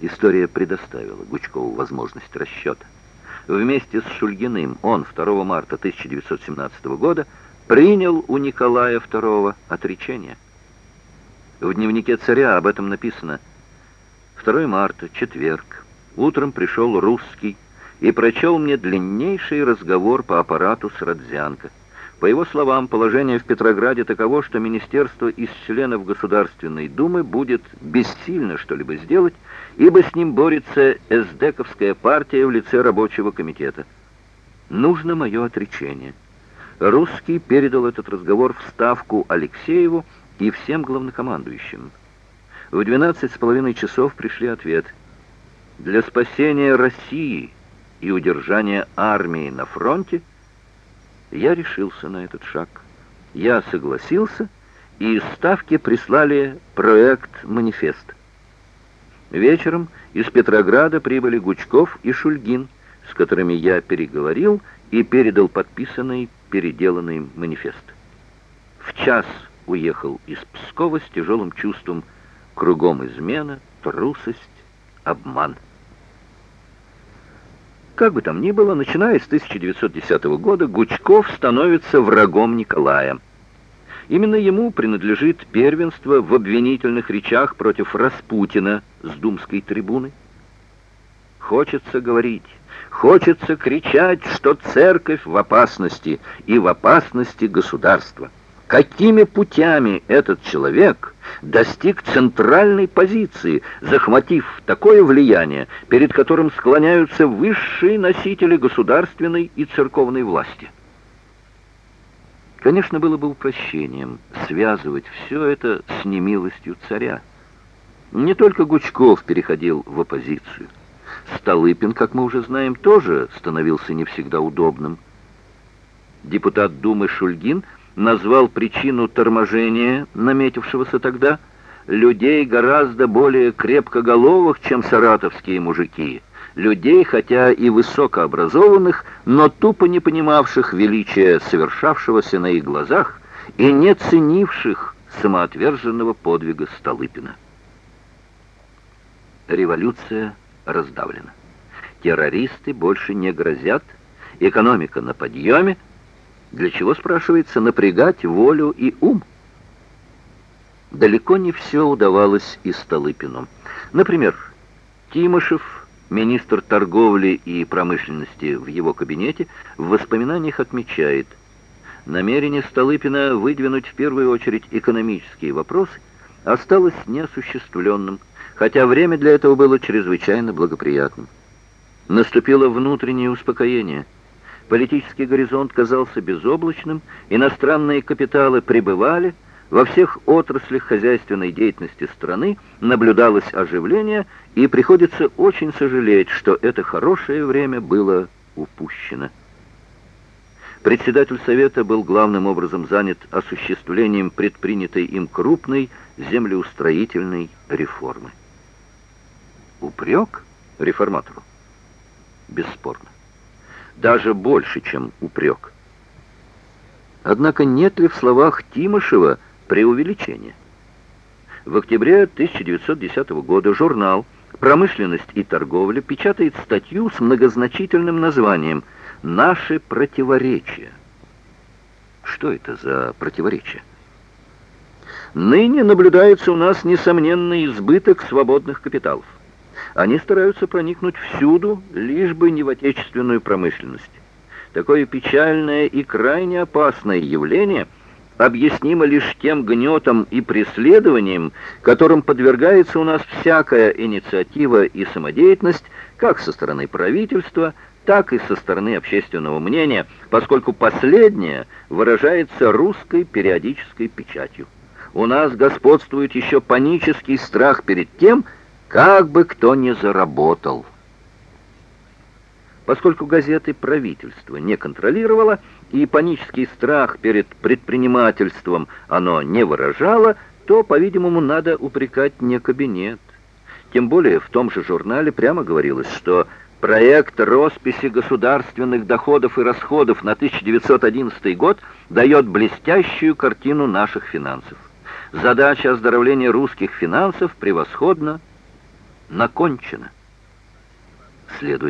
История предоставила Гучкову возможность расчета. Вместе с Шульгиным он 2 марта 1917 года принял у Николая II отречение. В дневнике царя об этом написано 2 марта, четверг. Утром пришел русский и прочел мне длиннейший разговор по аппарату с Родзянко. По его словам, положение в Петрограде таково, что министерство из членов Государственной Думы будет бессильно что-либо сделать, ибо с ним борется эсдековская партия в лице рабочего комитета. Нужно мое отречение. Русский передал этот разговор в Ставку Алексееву и всем главнокомандующим. В 12 с половиной часов пришли ответ. Для спасения России и удержания армии на фронте я решился на этот шаг. Я согласился, и из Ставки прислали проект «Манифест». Вечером из Петрограда прибыли Гучков и Шульгин, с которыми я переговорил и передал подписанный, переделанный манифест. В час уехал из Пскова с тяжелым чувством кругом измена, трусость, обман. Как бы там ни было, начиная с 1910 года Гучков становится врагом Николая. Именно ему принадлежит первенство в обвинительных речах против Распутина с думской трибуны. Хочется говорить, хочется кричать, что церковь в опасности и в опасности государства. Какими путями этот человек достиг центральной позиции, захватив такое влияние, перед которым склоняются высшие носители государственной и церковной власти? Конечно, было бы упрощением связывать все это с немилостью царя. Не только Гучков переходил в оппозицию. Столыпин, как мы уже знаем, тоже становился не всегда удобным. Депутат Думы Шульгин – назвал причину торможения, наметившегося тогда, людей гораздо более крепкоголовых, чем саратовские мужики, людей, хотя и высокообразованных, но тупо не понимавших величия совершавшегося на их глазах и не ценивших самоотверженного подвига Столыпина. Революция раздавлена. Террористы больше не грозят, экономика на подъеме, для чего, спрашивается, напрягать волю и ум? Далеко не все удавалось и Столыпину. Например, Тимошев, министр торговли и промышленности в его кабинете, в воспоминаниях отмечает, намерение Столыпина выдвинуть в первую очередь экономические вопросы осталось неосуществленным, хотя время для этого было чрезвычайно благоприятным. Наступило внутреннее успокоение – Политический горизонт казался безоблачным, иностранные капиталы прибывали, во всех отраслях хозяйственной деятельности страны наблюдалось оживление, и приходится очень сожалеть, что это хорошее время было упущено. Председатель Совета был главным образом занят осуществлением предпринятой им крупной землеустроительной реформы. Упрек реформатору? Бесспорно даже больше, чем упрек. Однако нет ли в словах Тимошева преувеличения? В октябре 1910 года журнал «Промышленность и торговля» печатает статью с многозначительным названием «Наши противоречия». Что это за противоречия? Ныне наблюдается у нас несомненный избыток свободных капиталов. Они стараются проникнуть всюду, лишь бы не в отечественную промышленность. Такое печальное и крайне опасное явление объяснимо лишь тем гнетом и преследованием, которым подвергается у нас всякая инициатива и самодеятельность, как со стороны правительства, так и со стороны общественного мнения, поскольку последнее выражается русской периодической печатью. У нас господствует еще панический страх перед тем, как бы кто ни заработал. Поскольку газеты правительство не контролировало и панический страх перед предпринимательством оно не выражало, то, по-видимому, надо упрекать не кабинет. Тем более в том же журнале прямо говорилось, что проект росписи государственных доходов и расходов на 1911 год дает блестящую картину наших финансов. Задача оздоровления русских финансов превосходно Накончено. Следует